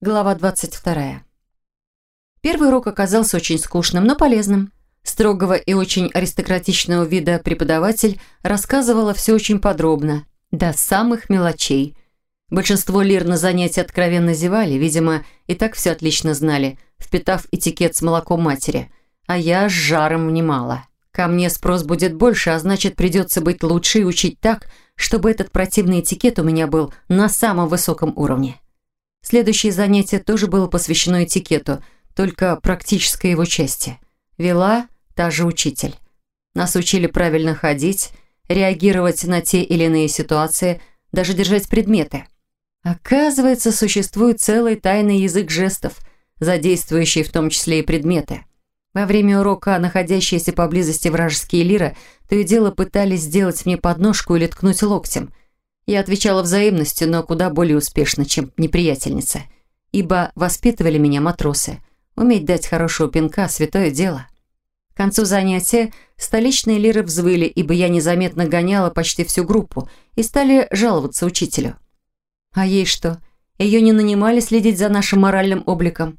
Глава 22. Первый урок оказался очень скучным, но полезным. Строгого и очень аристократичного вида преподаватель рассказывала все очень подробно, до самых мелочей. Большинство лир на занятии откровенно зевали, видимо, и так все отлично знали, впитав этикет с молоком матери. А я с жаром внимала. Ко мне спрос будет больше, а значит, придется быть лучше и учить так, чтобы этот противный этикет у меня был на самом высоком уровне. Следующее занятие тоже было посвящено этикету, только практической его части. Вела та же учитель. Нас учили правильно ходить, реагировать на те или иные ситуации, даже держать предметы. Оказывается, существует целый тайный язык жестов, задействующий в том числе и предметы. Во время урока находящиеся поблизости вражеские лиры то и дело пытались сделать мне подножку или ткнуть локтем – я отвечала взаимностью, но куда более успешно, чем неприятельница. Ибо воспитывали меня матросы. Уметь дать хорошего пинка – святое дело. К концу занятия столичные лиры взвыли, ибо я незаметно гоняла почти всю группу и стали жаловаться учителю. А ей что? Ее не нанимали следить за нашим моральным обликом?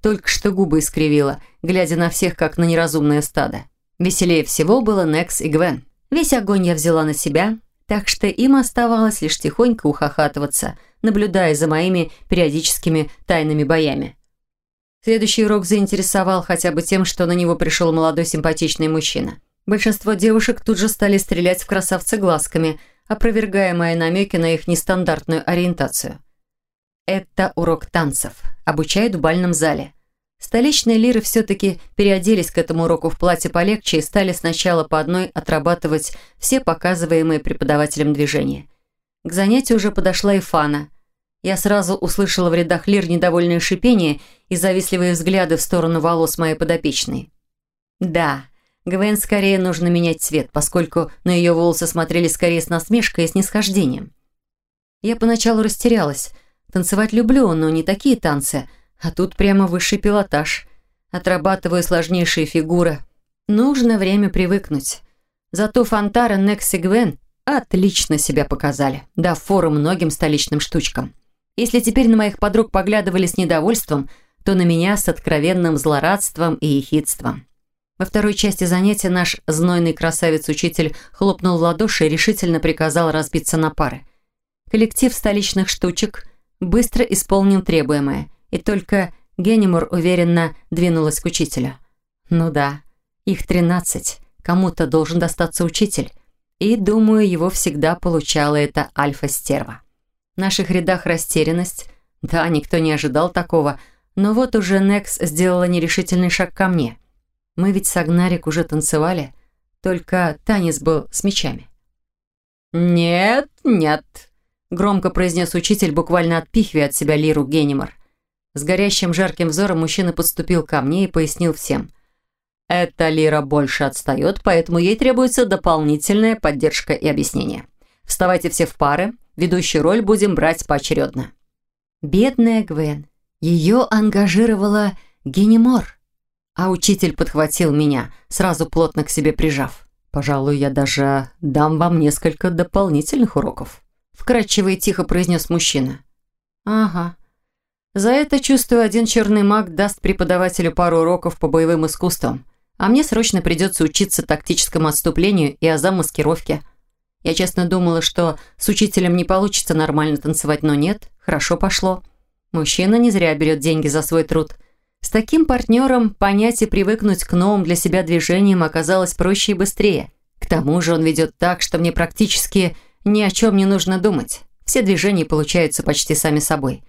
Только что губы искривила, глядя на всех, как на неразумное стадо. Веселее всего было Некс и Гвен. Весь огонь я взяла на себя, так что им оставалось лишь тихонько ухахатываться, наблюдая за моими периодическими тайными боями. Следующий урок заинтересовал хотя бы тем, что на него пришел молодой симпатичный мужчина. Большинство девушек тут же стали стрелять в красавца глазками, опровергая мои намеки на их нестандартную ориентацию. Это урок танцев. Обучают в бальном зале. Столичные лиры все-таки переоделись к этому уроку в платье полегче и стали сначала по одной отрабатывать все показываемые преподавателем движения. К занятию уже подошла и Фана. Я сразу услышала в рядах лир недовольное шипение и завистливые взгляды в сторону волос моей подопечной. Да, Гвен скорее нужно менять цвет, поскольку на ее волосы смотрели скорее с насмешкой и снисхождением. Я поначалу растерялась. Танцевать люблю, но не такие танцы – а тут прямо высший пилотаж. Отрабатываю сложнейшие фигуры. Нужно время привыкнуть. Зато Фонтара, Некс и Гвен отлично себя показали, дав фору многим столичным штучкам. Если теперь на моих подруг поглядывали с недовольством, то на меня с откровенным злорадством и ехидством. Во второй части занятия наш знойный красавец-учитель хлопнул в ладоши и решительно приказал разбиться на пары. Коллектив столичных штучек быстро исполнил требуемое – и только Генемур уверенно двинулась к учителю. Ну да, их тринадцать, кому-то должен достаться учитель. И, думаю, его всегда получала эта альфа-стерва. В наших рядах растерянность. Да, никто не ожидал такого, но вот уже Некс сделала нерешительный шаг ко мне. Мы ведь с Агнарик уже танцевали, только танец был с мечами. «Нет, нет», — громко произнес учитель, буквально отпихивая от себя Лиру Генемор. С горящим жарким взором мужчина подступил ко мне и пояснил всем. «Эта Лира больше отстает, поэтому ей требуется дополнительная поддержка и объяснение. Вставайте все в пары, ведущую роль будем брать поочередно». Бедная Гвен. Ее ангажировала Генемор. А учитель подхватил меня, сразу плотно к себе прижав. «Пожалуй, я даже дам вам несколько дополнительных уроков», вкрадчиво и тихо произнес мужчина. «Ага, за это, чувствую, один черный маг даст преподавателю пару уроков по боевым искусствам, а мне срочно придется учиться тактическому отступлению и азам маскировки. Я честно думала, что с учителем не получится нормально танцевать, но нет, хорошо пошло. Мужчина не зря берет деньги за свой труд. С таким партнером понять и привыкнуть к новым для себя движениям оказалось проще и быстрее. К тому же он ведет так, что мне практически ни о чем не нужно думать. Все движения получаются почти сами собой.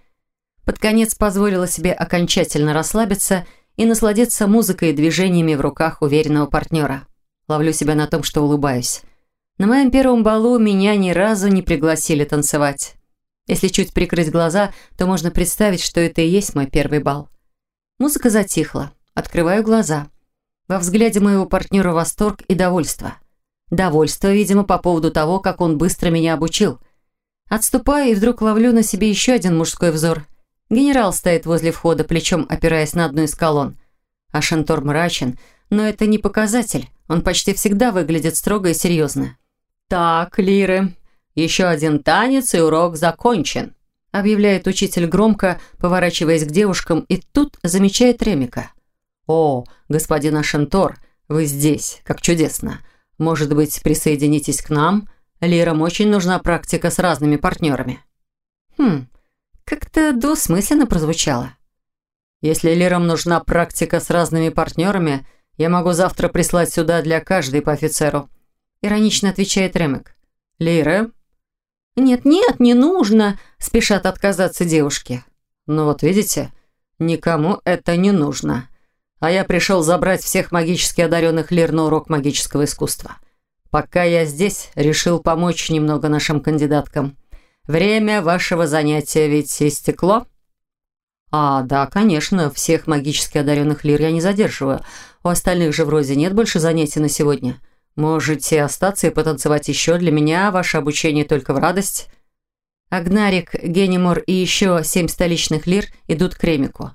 Под конец позволила себе окончательно расслабиться и насладиться музыкой и движениями в руках уверенного партнера. Ловлю себя на том, что улыбаюсь. На моем первом балу меня ни разу не пригласили танцевать. Если чуть прикрыть глаза, то можно представить, что это и есть мой первый бал. Музыка затихла. Открываю глаза. Во взгляде моего партнера восторг и довольство. Довольство, видимо, по поводу того, как он быстро меня обучил. Отступаю и вдруг ловлю на себе еще один мужской взор. Генерал стоит возле входа, плечом опираясь на одну из колонн. А Шантор мрачен, но это не показатель. Он почти всегда выглядит строго и серьезно. «Так, Лиры, еще один танец, и урок закончен», объявляет учитель громко, поворачиваясь к девушкам, и тут замечает Ремика. «О, господин Ашентор, вы здесь, как чудесно. Может быть, присоединитесь к нам? Лирам очень нужна практика с разными партнерами». «Хм, как-то двусмысленно прозвучало». «Если Лирам нужна практика с разными партнерами, я могу завтра прислать сюда для каждой по офицеру», иронично отвечает Ремик. «Лира?» «Нет-нет, не нужно», спешат отказаться девушки. «Ну вот видите, никому это не нужно. А я пришел забрать всех магически одаренных Лир на урок магического искусства. Пока я здесь, решил помочь немного нашим кандидаткам. Время вашего занятия ведь истекло?» «А, да, конечно, всех магически одаренных Лир я не задерживаю. У остальных же вроде нет больше занятий на сегодня. Можете остаться и потанцевать еще. Для меня ваше обучение только в радость». Агнарик, Генимор и еще семь столичных лир идут к Ремику.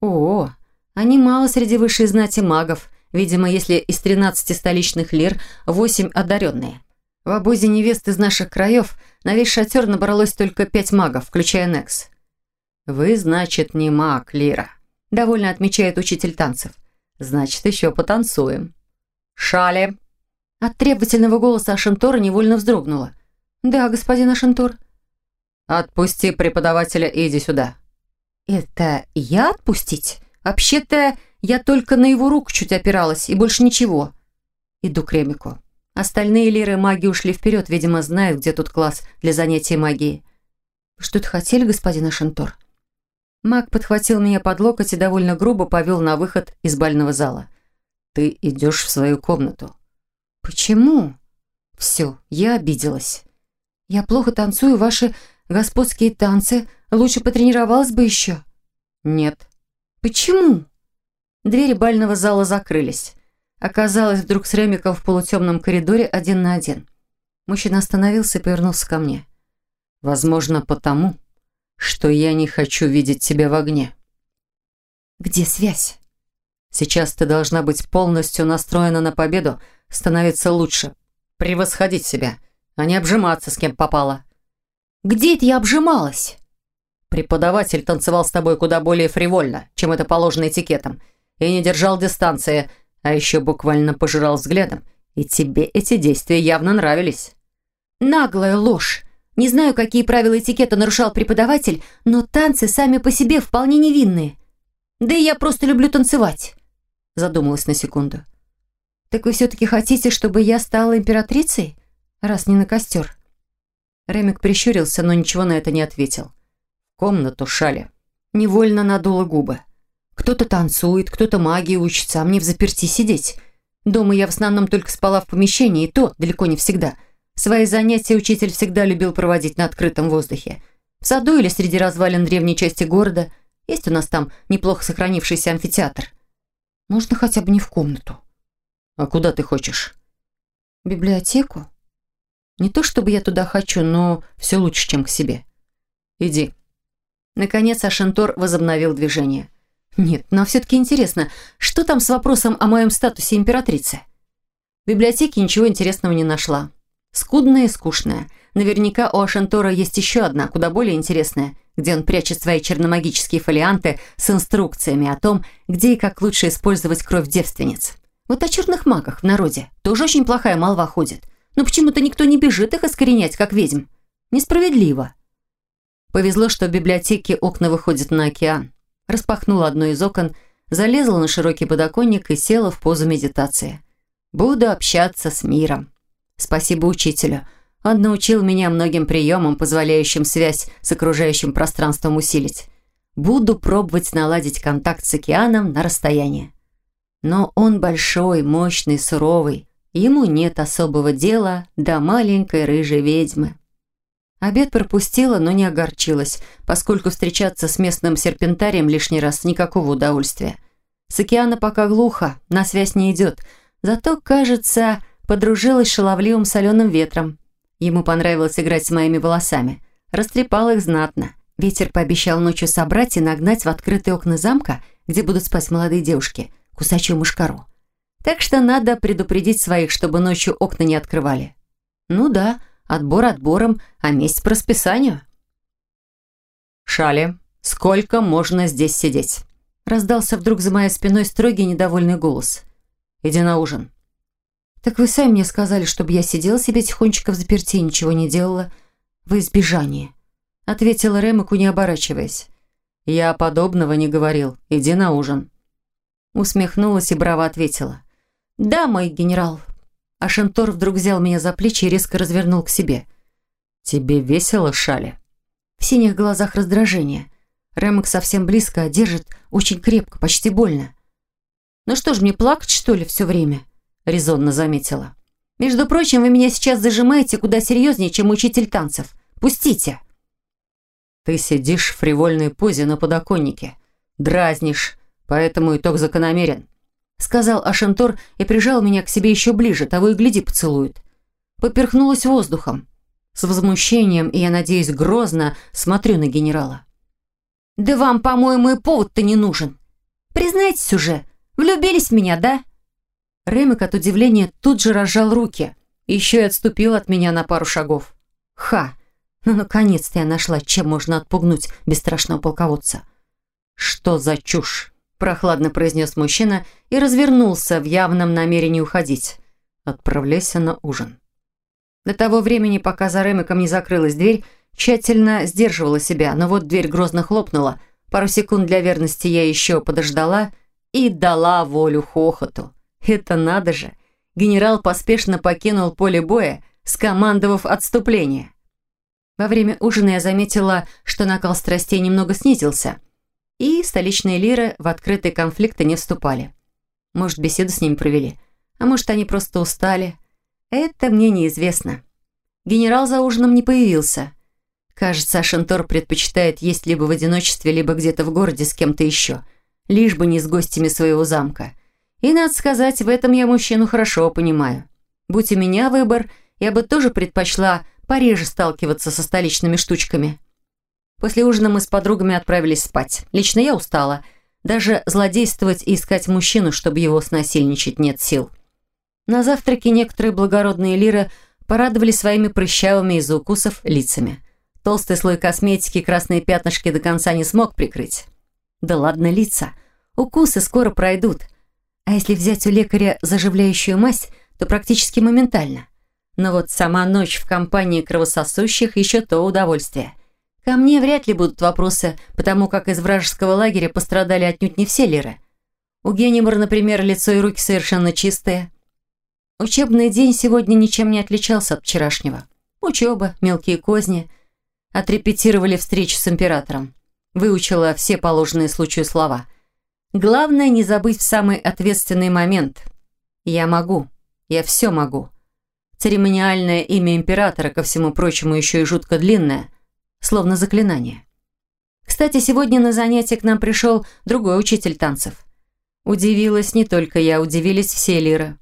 О, они мало среди высшей знати магов. Видимо, если из 13 столичных лир, 8 одаренные. В обозе невест из наших краев на весь шатер набралось только пять магов, включая Некс. «Вы, значит, не маг, Лира», — довольно отмечает учитель танцев. «Значит, еще потанцуем». «Шали!» От требовательного голоса Ашентора невольно вздрогнула. «Да, господин Ашентор». «Отпусти преподавателя и иди сюда». «Это я отпустить? Вообще-то я только на его руку чуть опиралась, и больше ничего». Иду к Ремику. Остальные лиры маги ушли вперед, видимо, знают, где тут класс для занятий магией. «Что-то хотели, господин Ашентор?» Маг подхватил меня под локоть и довольно грубо повел на выход из бального зала. «Ты идешь в свою комнату». «Почему?» «Все, я обиделась. Я плохо танцую ваши господские танцы, лучше потренировалась бы еще». «Нет». «Почему?» Двери бального зала закрылись. Оказалось, вдруг с Ремиком в полутемном коридоре один на один. Мужчина остановился и повернулся ко мне. «Возможно, потому, что я не хочу видеть тебя в огне». «Где связь?» «Сейчас ты должна быть полностью настроена на победу, становиться лучше, превосходить себя, а не обжиматься с кем попало». Где это я обжималась?» «Преподаватель танцевал с тобой куда более фривольно, чем это положено этикетом, и не держал дистанции, а еще буквально пожирал взглядом, и тебе эти действия явно нравились». «Наглая ложь! Не знаю, какие правила этикета нарушал преподаватель, но танцы сами по себе вполне невинные. Да и я просто люблю танцевать», задумалась на секунду. «Так вы все-таки хотите, чтобы я стала императрицей, раз не на костер?» Ремик прищурился, но ничего на это не ответил. комнату шали. Невольно надула губы. Кто-то танцует, кто-то магии учится, а мне в заперти сидеть. Дома я в основном только спала в помещении, и то далеко не всегда. Свои занятия учитель всегда любил проводить на открытом воздухе. В саду или среди развалин древней части города. Есть у нас там неплохо сохранившийся амфитеатр. Можно хотя бы не в комнату. А куда ты хочешь? В библиотеку? Не то чтобы я туда хочу, но все лучше, чем к себе. Иди. Наконец Ашентор возобновил движение. Нет, но все-таки интересно, что там с вопросом о моем статусе императрицы? В библиотеке ничего интересного не нашла. Скудная и скучная. Наверняка у Ашентора есть еще одна, куда более интересная, где он прячет свои черномагические фолианты с инструкциями о том, где и как лучше использовать кровь девственниц. Вот о черных магах в народе тоже очень плохая молва ходит но почему-то никто не бежит их искоренять, как ведьм. Несправедливо. Повезло, что в библиотеке окна выходят на океан. Распахнула одно из окон, залезла на широкий подоконник и села в позу медитации. Буду общаться с миром. Спасибо учителю. Он научил меня многим приемам, позволяющим связь с окружающим пространством усилить. Буду пробовать наладить контакт с океаном на расстоянии. Но он большой, мощный, суровый. Ему нет особого дела до маленькой рыжей ведьмы. Обед пропустила, но не огорчилась, поскольку встречаться с местным серпентарием лишний раз никакого удовольствия. С океана пока глухо, на связь не идет, зато, кажется, подружилась с шаловливым соленым ветром. Ему понравилось играть с моими волосами. Растрепал их знатно. Ветер пообещал ночью собрать и нагнать в открытые окна замка, где будут спать молодые девушки, кусачую мушкару. Так что надо предупредить своих, чтобы ночью окна не открывали. Ну да, отбор отбором, а месть по расписанию. «Шали, сколько можно здесь сидеть?» Раздался вдруг за моей спиной строгий недовольный голос. «Иди на ужин». «Так вы сами мне сказали, чтобы я сидела себе тихонечко в заперти и ничего не делала. Во избежание», — ответила Ремику, не оборачиваясь. «Я подобного не говорил. Иди на ужин». Усмехнулась и браво ответила. «Да, мой генерал». А Шентор вдруг взял меня за плечи и резко развернул к себе. «Тебе весело, Шали?» В синих глазах раздражение. Ремок совсем близко, а держит очень крепко, почти больно. «Ну что ж, мне плакать, что ли, все время?» резонно заметила. «Между прочим, вы меня сейчас зажимаете куда серьезнее, чем учитель танцев. Пустите!» «Ты сидишь в фривольной позе на подоконнике. Дразнишь, поэтому итог закономерен», сказал Ашентор и прижал меня к себе еще ближе, того и гляди поцелует. Поперхнулась воздухом. С возмущением и, я надеюсь, грозно смотрю на генерала. «Да вам, по-моему, и повод-то не нужен. Признайтесь уже, влюбились в меня, да?» Ремик от удивления тут же разжал руки. Еще и отступил от меня на пару шагов. Ха! Ну, наконец-то я нашла, чем можно отпугнуть бесстрашного полководца. «Что за чушь?» – прохладно произнес мужчина и развернулся в явном намерении уходить. «Отправляйся на ужин». До того времени, пока за Ремиком не закрылась дверь, тщательно сдерживала себя, но вот дверь грозно хлопнула. Пару секунд для верности я еще подождала и дала волю хохоту. Это надо же! Генерал поспешно покинул поле боя, скомандовав отступление. Во время ужина я заметила, что накал страстей немного снизился, и столичные лиры в открытые конфликты не вступали. Может, беседу с ними провели, а может, они просто устали. Это мне неизвестно. Генерал за ужином не появился. Кажется, Ашентор предпочитает есть либо в одиночестве, либо где-то в городе с кем-то еще, лишь бы не с гостями своего замка. И, надо сказать, в этом я мужчину хорошо понимаю. Будь у меня выбор, я бы тоже предпочла пореже сталкиваться со столичными штучками. После ужина мы с подругами отправились спать. Лично я устала. Даже злодействовать и искать мужчину, чтобы его снасильничать, нет сил. На завтраке некоторые благородные лиры порадовали своими прыщавыми из-за укусов лицами. Толстый слой косметики красные пятнышки до конца не смог прикрыть. Да ладно лица. Укусы скоро пройдут. А если взять у лекаря заживляющую мазь, то практически моментально. Но вот сама ночь в компании кровососущих еще то удовольствие. Ко мне вряд ли будут вопросы, потому как из вражеского лагеря пострадали отнюдь не все лиры. У Геннибор, например, лицо и руки совершенно чистые. Учебный день сегодня ничем не отличался от вчерашнего. Учеба, мелкие козни. Отрепетировали встречу с императором. Выучила все положенные случаю слова – Главное не забыть в самый ответственный момент. Я могу. Я все могу. Церемониальное имя императора, ко всему прочему, еще и жутко длинное, словно заклинание. Кстати, сегодня на занятие к нам пришел другой учитель танцев. Удивилась не только я, удивились все лиры.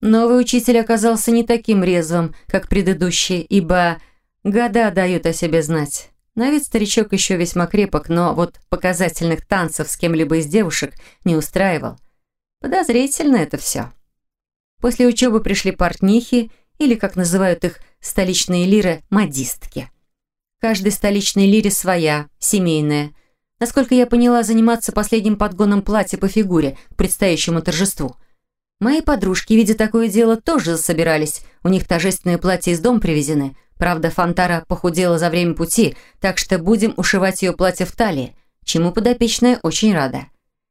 Новый учитель оказался не таким резвым, как предыдущий, ибо года дают о себе знать. На вид старичок еще весьма крепок, но вот показательных танцев с кем-либо из девушек не устраивал. Подозрительно это все. После учебы пришли портнихи, или, как называют их столичные лиры, модистки. Каждой столичной лире своя, семейная. Насколько я поняла, заниматься последним подгоном платья по фигуре к предстоящему торжеству. Мои подружки, видя такое дело, тоже собирались. У них торжественные платья из дома привезены – Правда, Фантара похудела за время пути, так что будем ушивать ее платье в талии, чему подопечная очень рада.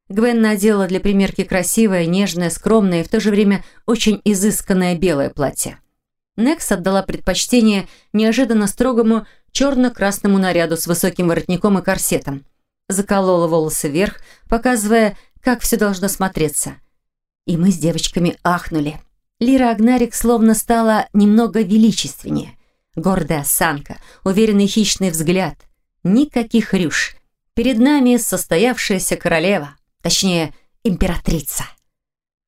Гвен надела для примерки красивое, нежное, скромное и в то же время очень изысканное белое платье. Некс отдала предпочтение неожиданно строгому черно-красному наряду с высоким воротником и корсетом. Заколола волосы вверх, показывая, как все должно смотреться. И мы с девочками ахнули. Лира Агнарик словно стала немного величественнее. Гордая осанка, уверенный хищный взгляд. Никаких рюш. Перед нами состоявшаяся королева, точнее, императрица.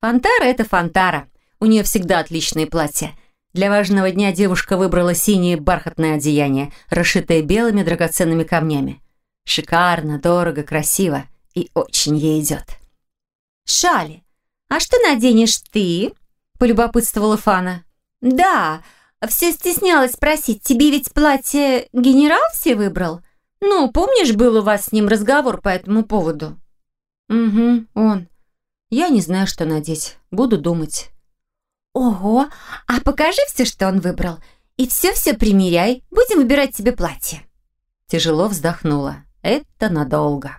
Фантара — это Фантара. У нее всегда отличные платья. Для важного дня девушка выбрала синее бархатное одеяние, расшитое белыми драгоценными камнями. Шикарно, дорого, красиво и очень ей идет. «Шали, а что наденешь ты?» – полюбопытствовала Фана. «Да, все стеснялась спросить, тебе ведь платье генерал все выбрал? Ну, помнишь, был у вас с ним разговор по этому поводу? Угу, он. Я не знаю, что надеть. Буду думать. Ого, а покажи все, что он выбрал. И все-все примеряй. Будем выбирать тебе платье. Тяжело вздохнула. Это надолго.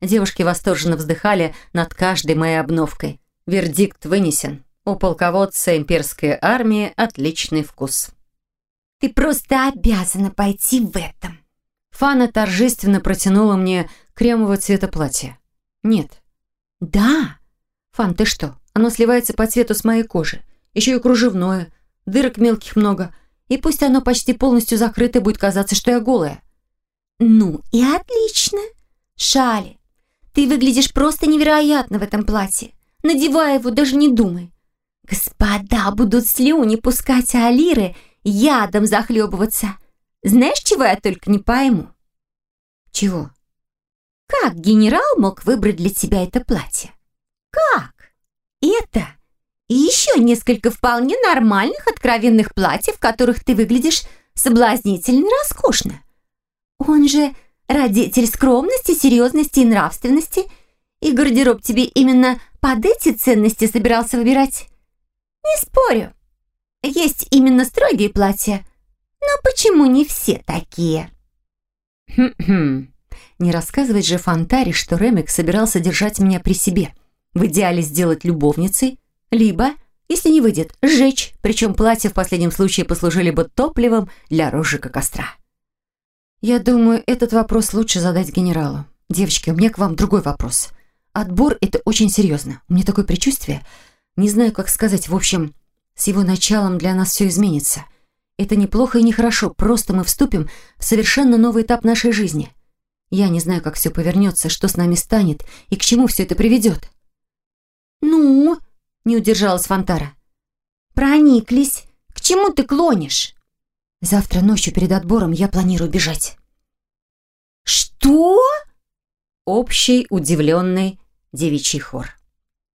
Девушки восторженно вздыхали над каждой моей обновкой. Вердикт вынесен. У полководца имперской армии отличный вкус. Ты просто обязана пойти в этом. Фана торжественно протянула мне кремового цвета платье. Нет. Да. Фан, ты что? Оно сливается по цвету с моей кожи. Еще и кружевное. Дырок мелких много. И пусть оно почти полностью закрыто, будет казаться, что я голая. Ну и отлично. Шали, ты выглядишь просто невероятно в этом платье. Надевай его, даже не думай. Господа будут слюни пускать, а Алиры ядом захлебываться. Знаешь, чего я только не пойму? Чего? Как генерал мог выбрать для тебя это платье? Как? Это и еще несколько вполне нормальных откровенных платьев, в которых ты выглядишь соблазнительно роскошно. Он же родитель скромности, серьезности и нравственности, и гардероб тебе именно под эти ценности собирался выбирать. Не спорю, есть именно строгие платья, но почему не все такие? Хм-хм. Не рассказывать же Фонтаре, что Ремик собирался держать меня при себе. В идеале сделать любовницей, либо, если не выйдет, сжечь, причем платья в последнем случае послужили бы топливом для розжига костра. Я думаю, этот вопрос лучше задать генералу. Девочки, у меня к вам другой вопрос. Отбор — это очень серьезно. У меня такое предчувствие. Не знаю, как сказать. В общем, с его началом для нас все изменится. Это неплохо и нехорошо, просто мы вступим в совершенно новый этап нашей жизни. Я не знаю, как все повернется, что с нами станет и к чему все это приведет. «Ну?» — не удержалась Фонтара. «Прониклись. К чему ты клонишь?» «Завтра ночью перед отбором я планирую бежать». «Что?» Общий удивленный девичий хор.